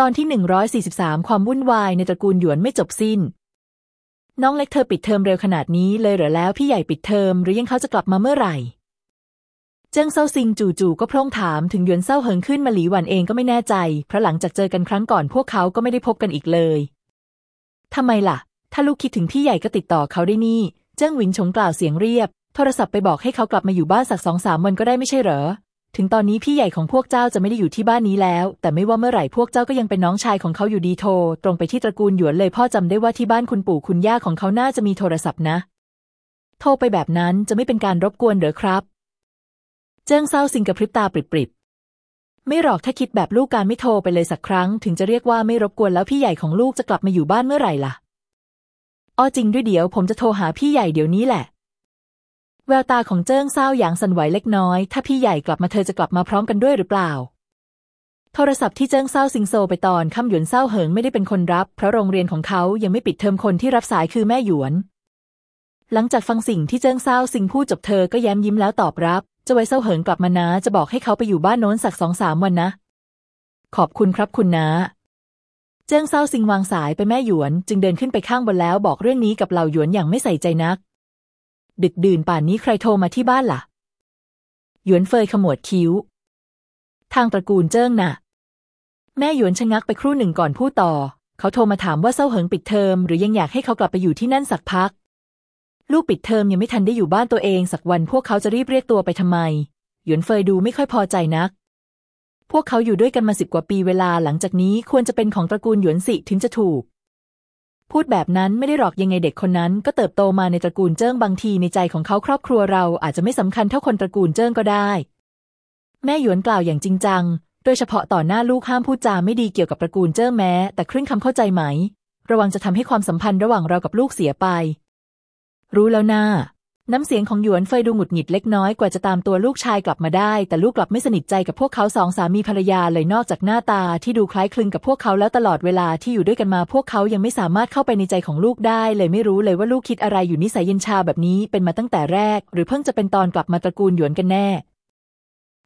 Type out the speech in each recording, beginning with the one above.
ตอนที่ 143 ความวุ่นวายในตระกูลหยวนไม่จบสิ้น น้องเล็กเธอปิดเทอมเร็วขนาดนี้เลยเหรอแล้วพี่ใหญ่ปิดเทอมหรือยังเขาจะกลับมาเมื่อไหร่ เจิ้งเซาซิงจู่ๆก็โพล่งถามถึงหยวนเซาเหิงขึ้นมาหลีหวันเองก็ไม่แน่ใจ เพราะหลังจากเจอกันครั้งก่อนพวกเขาก็ไม่ได้พบกันอีกเลยทำไมล่ะ ถ้าลูกคิดถึงพี่ใหญ่ก็ติดต่อเขาได้นี่ เจิ้งหวินชงกล่าวเสียงเรียบ โทรศัพท์ไปบอกให้เขากลับมาอยู่บ้านสักสองสามวันก็ได้ไม่ใช่เหรอ ถึงตอนนี้พี่ใหญ่ของพวกเจ้าจะไม่ได้อยู่ที่บ้านนี้แล้ว แต่ไม่ว่าเมื่อไหร่พวกเจ้าก็ยังเป็นน้องชายของเขาอยู่ดีโทร ตรงไปที่ตระกูลหยวนเลยพ่อจำได้ว่าที่บ้านคุณปู่คุณย่าของเขาน่าจะมีโทรศัพท์นะ โทรไปแบบนั้นจะไม่เป็นการรบกวนเหรอครับ เจิ้งเศร้าสิงกับพริบตาปริบๆไม่หรอกถ้าคิดแบบลูกการไม่โทรไปเลยสักครั้ง ถึงจะเรียกว่าไม่รบกวนแล้วพี่ใหญ่ของลูกจะกลับมาอยู่บ้านเมื่อไหร่ล่ะอ้อจริงด้วยเดี๋ยวผมจะโทรหาพี่ใหญ่เดี๋ยวนี้แหละ แววตาของเจิ้งเศร้าอย่างสั่นไหวเล็กน้อย ถ้าพี่ใหญ่กลับมาเธอจะกลับมาพร้อมกันด้วยหรือเปล่า โทรศัพท์ที่เจิ้งเศร้าซิงโซไปตอนค่ำหยวนเศร้าเหิงไม่ได้เป็นคนรับเพราะโรงเรียนของเขายังไม่ปิดเทอมคนที่รับสายคือแม่หยวน หลังจากฟังสิ่งที่เจิ้งเศร้าซิงพูดจบเธอก็แย้มยิ้มแล้วตอบรับจะไว้เศร้าเหิงกลับมานะ จะบอกให้เขาไปอยู่บ้านโน้นสักสองสามวันนะ ขอบคุณครับคุณนะเจิ้งเศร้าซิงวางสายไปแม่หยวน จึงเดินขึ้นไปข้างบนแล้วบอกเรื่องนี้กับเหล่าหยวนอย่างไม่ใส่ใจนัก ดึกดื่นป่านนี้ใครโทรมาที่บ้านล่ะ หยวนเฟยขมวดคิ้ว ทางตระกูลเจิ้งน่ะ แม่หยวนชะงักไปครู่หนึ่งก่อนพูดต่อ เขาโทรมาถามว่าเศร้าเหิงปิดเทอม หรือยังอยากให้เขากลับไปอยู่ที่นั่นสักพัก ลูกปิดเทอมยังไม่ทันได้อยู่บ้านตัวเอง สักวันพวกเขาจะรีบเรียกตัวไปทำไม หยวนเฟยดูไม่ค่อยพอใจนัก พวกเขาอยู่ด้วยกันมาสิบกว่าปีเวลาหลังจากนี้ควรจะเป็นของตระกูลหยวนสิถึงจะถูก พูดแบบนั้นไม่ได้หรอกยังไงเด็กคนนั้น ก็เติบโตมาในตระกูลเจิ้งบางทีในใจของเขาครอบครัวเราอาจจะไม่สำคัญเท่าคนตระกูลเจิ้งก็ได้ แม่หยวนกล่าวอย่างจริงจัง โดยเฉพาะต่อหน้าลูกห้ามพูดจาไม่ดีเกี่ยวกับตระกูลเจิ้งแม้ แต่ครึ่งคำเข้าใจไหม ระวังจะทำให้ความสัมพันธ์ระหว่างเรากับลูกเสียไป รู้แล้วนะ น้ำเสียงของหยวนเฟยดูหงุดหงิดเล็กน้อยกว่าจะตามตัวลูกชายกลับมาได้ แต่ลูกกลับไม่สนิทใจกับพวกเขาสองสามีภรรยาเลยนอกจากหน้าตาที่ดูคล้ายคลึงกับพวกเขาแล้วตลอดเวลาที่อยู่ด้วยกันมาพวกเขายังไม่สามารถเข้าไปในใจของลูกได้ เลยไม่รู้เลยว่าลูกคิดอะไรอยู่นิสัยเย็นชาแบบนี้เป็นมาตั้งแต่แรก หรือเพิ่งจะเป็นตอนกลับมาตระกูลหยวนกันแน่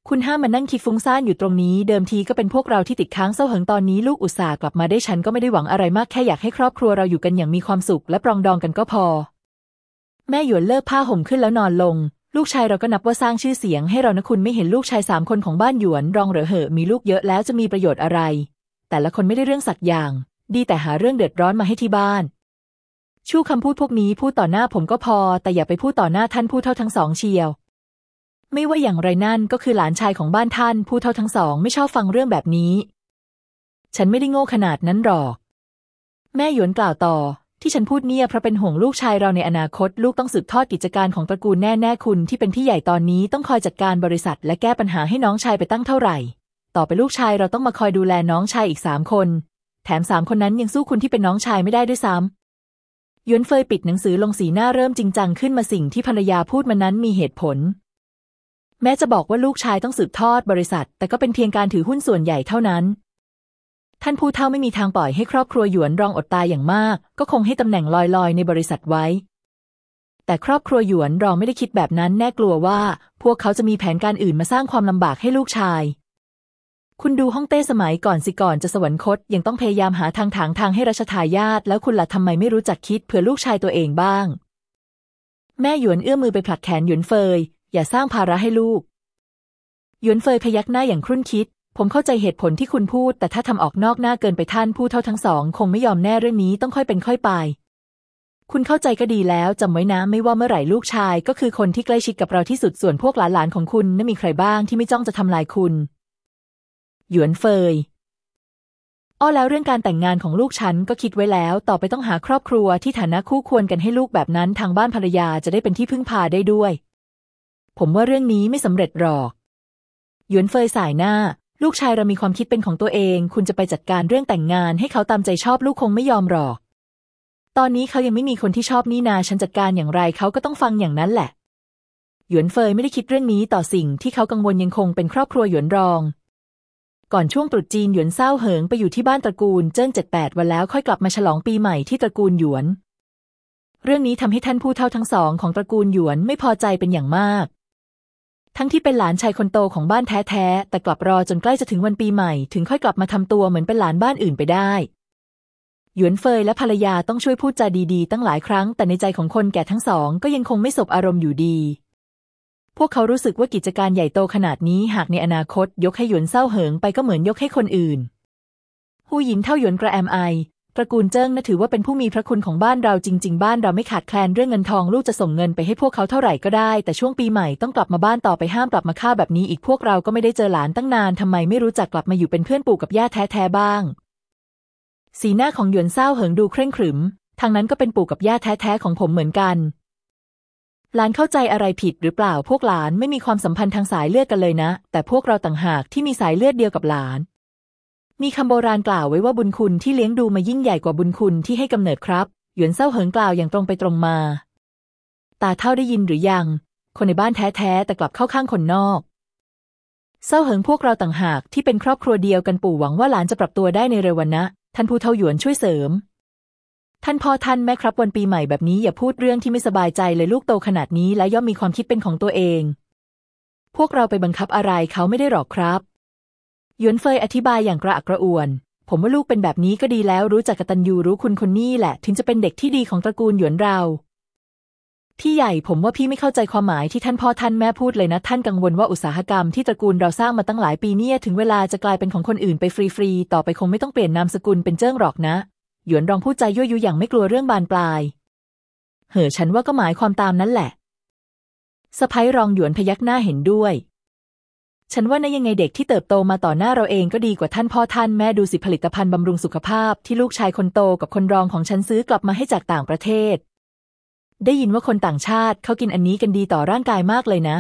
คุณห้ามมานั่งคิดฟุ้งซ่านอยู่ตรงนี้ เดิมทีก็เป็นพวกเราที่ติดค้างเศร้าเหิงตอนนี้ลูกอุตส่าห์กลับมาได้ฉันก็ไม่ได้หวังอะไรมากแค่อยากให้ครอบครัวเราอยู่กันอย่างมีความสุขและปรองดองกันก็พอ แม่หยวนเลิกผ้าห่มขึ้นแล้วนอนลง ลูกชายเราก็นับว่าสร้างชื่อเสียงให้เรานะคุณไม่เห็นลูกชายสามคนของบ้านหยวนรองเหรอเหอะมีลูกเยอะแล้วจะมีประโยชน์อะไร แต่ละคนไม่ได้เรื่องสักอย่าง ดีแต่หาเรื่องเดือดร้อนมาให้ที่บ้าน ชู้คำพูดพวกนี้พูดต่อหน้าผมก็พอ แต่อย่าไปพูดต่อหน้าท่านผู้เท่าทั้งสองเชียว ไม่ว่าอย่างไรนั่นก็คือหลานชายของบ้านท่าน ผู้เท่าทั้งสองไม่ชอบฟังเรื่องแบบนี้ ฉันไม่ได้โง่ขนาดนั้นหรอก แม่หยวนกล่าวต่อ ที่ฉันพูดเนี่ยเพราะเป็นห่วงลูกชายเราในอนาคต ลูกต้องสืบทอดกิจการของตระกูลแน่แน่คุณที่เป็นพี่ใหญ่ตอนนี้ต้องคอยจัดการบริษัท และแก้ปัญหาให้น้องชายไปตั้งเท่าไหร่ ต่อไปลูกชายเราต้องมาคอยดูแลน้องชายอีกสามคน แถมสามคนนั้นยังสู้คุณที่เป็นน้องชายไม่ได้ด้วยซ้ำยวนเฟยปิดหนังสือลงสีหน้าเริ่มจริงจังขึ้นมาสิ่งที่ภรรยาพูดมานั้นมีเหตุผล แม้จะบอกว่าลูกชายต้องสืบทอดบริษัท แต่ก็เป็นเพียงการถือหุ้นส่วนใหญ่เท่านั้น ท่านผู้เฒ่าไม่มีทางปล่อยให้ครอบครัวหยวนรองอดตายอย่างมาก ก็คงให้ตำแหน่งลอยๆ ในบริษัทไว้ แต่ครอบครัวหยวนรองไม่ได้คิดแบบนั้นแน่กลัวว่า พวกเขาจะมีแผนการอื่นมาสร้างความลำบากให้ลูกชาย คุณดูห้องเต้สมัยก่อนสิก่อนจะสวรรคตยังต้องพยายามหาทางถางทางให้รัชทายาทแล้วคุณล่ะทำไมไม่รู้จักคิดเผื่อลูกชายตัวเองบ้าง แม่หยวนเอื้อมมือไปผลักแขนหยวนเฟย อย่าสร้างภาระให้ลูกหยวนเฟยพยักหน้าอย่างครุ่นคิด ผมเข้าใจเหตุผลที่คุณพูด แต่ถ้าทำออกนอกหน้าเกินไปท่านผู้เท่าทั้งสอง คงไม่ยอมแน่เรื่องนี้ต้องค่อยเป็นค่อยไป คุณเข้าใจก็ดีแล้วจำไว้นะไม่ว่าเมื่อไหร่ลูกชาย ก็คือคนที่ใกล้ชิดกับเราที่สุดส่วนพวกหลานๆของคุณนั้นมีใครบ้างที่ไม่จ้องจะทำลายคุณ หยวนเฟยอ้อแล้วเรื่องการแต่งงานของลูกฉันก็คิดไว้แล้ว ต่อไปต้องหาครอบครัวที่ฐานะคู่ควรกันให้ลูกแบบนั้นทางบ้านภรรยาจะได้เป็นที่พึ่งพาได้ด้วย ผมว่าเรื่องนี้ไม่สำเร็จหรอก หยวนเฟยสายหน้า ลูกชายเรามีความคิดเป็นของตัวเอง คุณจะไปจัดการเรื่องแต่งงานให้เขาตามใจชอบลูกคงไม่ยอมหรอก ตอนนี้เขายังไม่มีคนที่ชอบนี่นาฉันจัดการอย่างไรเขาก็ต้องฟังอย่างนั้นแหละ หยวนเฟยไม่ได้คิดเรื่องนี้ต่อสิ่งที่เขากังวลยังคงเป็นครอบครัวหยวนรอง ก่อนช่วงตรุษจีนหยวนเศร้าเหิงไปอยู่ที่บ้านตระกูลเจิ้งเจ็ดแปดวันแล้วค่อยกลับมาฉลองปีใหม่ที่ตระกูลหยวน เรื่องนี้ทำให้ท่านผู้เฒ่าทั้งสองของตระกูลหยวนไม่พอใจเป็นอย่างมาก ทั้งที่เป็นหลานชายคนโตของบ้านแท้ๆ แต่กลับรอจนใกล้จะถึงวันปีใหม่ ถึงค่อยกลับมาทำตัวเหมือนเป็นหลานบ้านอื่นไปได้หยวนเฟยและภรรยาต้องช่วยพูดจาดีๆ ตั้งหลายครั้ง แต่ในใจของคนแก่ทั้งสองก็ยังคงไม่สบอารมณ์อยู่ดี พวกเขารู้สึกว่ากิจการใหญ่โตขนาดนี้หากในอนาคต ยกให้หยวนเศร้าเหิงไปก็เหมือนยกให้คนอื่น หูหยินเท่าหยวนกระแอมไอ ตระกูลเจิ้งน่ะถือว่าเป็นผู้มีพระคุณของบ้านเราจริง ๆ บ้านเราไม่ขาดแคลนเรื่องเงินทองลูกจะส่งเงินไปให้พวกเขาเท่าไหร่ก็ได้ แต่ช่วงปีใหม่ต้องกลับมาบ้านต่อไปห้ามกลับมาฆ่าแบบนี้อีกพวกเราก็ไม่ได้เจอหลานตั้งนานทำไมไม่รู้จักกลับมาอยู่เป็นเพื่อนปู่กับย่าแท้ๆบ้าง สีหน้าของหยวนเศร้าเหิงดูเคร่งขรึมทางนั้นก็เป็นปู่กับย่าแท้ๆของผมเหมือนกัน หลานเข้าใจอะไรผิดหรือเปล่าพวกหลานไม่มีความสัมพันธ์ทางสายเลือดกันเลยนะ แต่พวกเราต่างหากที่มีสายเลือดเดียวกับหลาน มีคำโบราณกล่าวไว้ว่าบุญคุณที่เลี้ยงดูมายิ่งใหญ่กว่าบุญคุณที่ให้กำเนิดครับ หยวนเศร้าเหิงกล่าวอย่างตรงไปตรงมา ตาเท่าได้ยินหรือยัง คนในบ้านแท้ๆแต่กลับเข้าข้างคนนอกเศร้าเหิงพวกเราต่างหากที่เป็นครอบครัวเดียวกันปู่หวังว่าหลานจะปรับตัวได้ในเร็ววันนะ ท่านผู้เท่าหยวนช่วยเสริม ท่านพ่อท่านแม่ครับวันปีใหม่แบบนี้อย่าพูดเรื่องที่ไม่สบายใจเลยลูกโตขนาดนี้ และย่อมมีความคิดเป็นของตัวเอง พวกเราไปบังคับอะไรเขาไม่ได้หรอกครับ หยวนเฟยอธิบายอย่างกระอักกระอ่วน ผมว่าลูกเป็นแบบนี้ก็ดีแล้วรู้จักกตัญญูรู้คุณคนนี้แหละ ถึงจะเป็นเด็กที่ดีของตระกูลหยวนเรา พี่ใหญ่ผมว่าพี่ไม่เข้าใจความหมายที่ท่านพ่อท่านแม่พูดเลยนะ ท่านกังวลว่าอุตสาหกรรมที่ตระกูลเราสร้างมาตั้งหลายปีเนี่ยถึงเวลาจะกลายเป็นของคนอื่นไปฟรีๆต่อไปคงไม่ต้องเปลี่ยนนามสกุลเป็นเจิ้งหรอกนะ หยวนรองพูดใจยั่วยุอย่างไม่กลัวเรื่องบานปลาย เหอฉันว่าก็หมายความตามนั้นแหละสะพ้ยรองหยวนพยักหน้าเห็นด้วย ฉันว่านะยังไงเด็กที่เติบโตมาต่อหน้าเราเองก็ดีกว่าท่านพ่อท่านแม่ดูสิผลิตภัณฑ์บำรุงสุขภาพที่ลูกชายคนโตกับคนรองของฉันซื้อกลับมาให้จากต่างประเทศ ได้ยินว่าคนต่างชาติเขากินอันนี้กันดีต่อร่างกายมากเลยนะ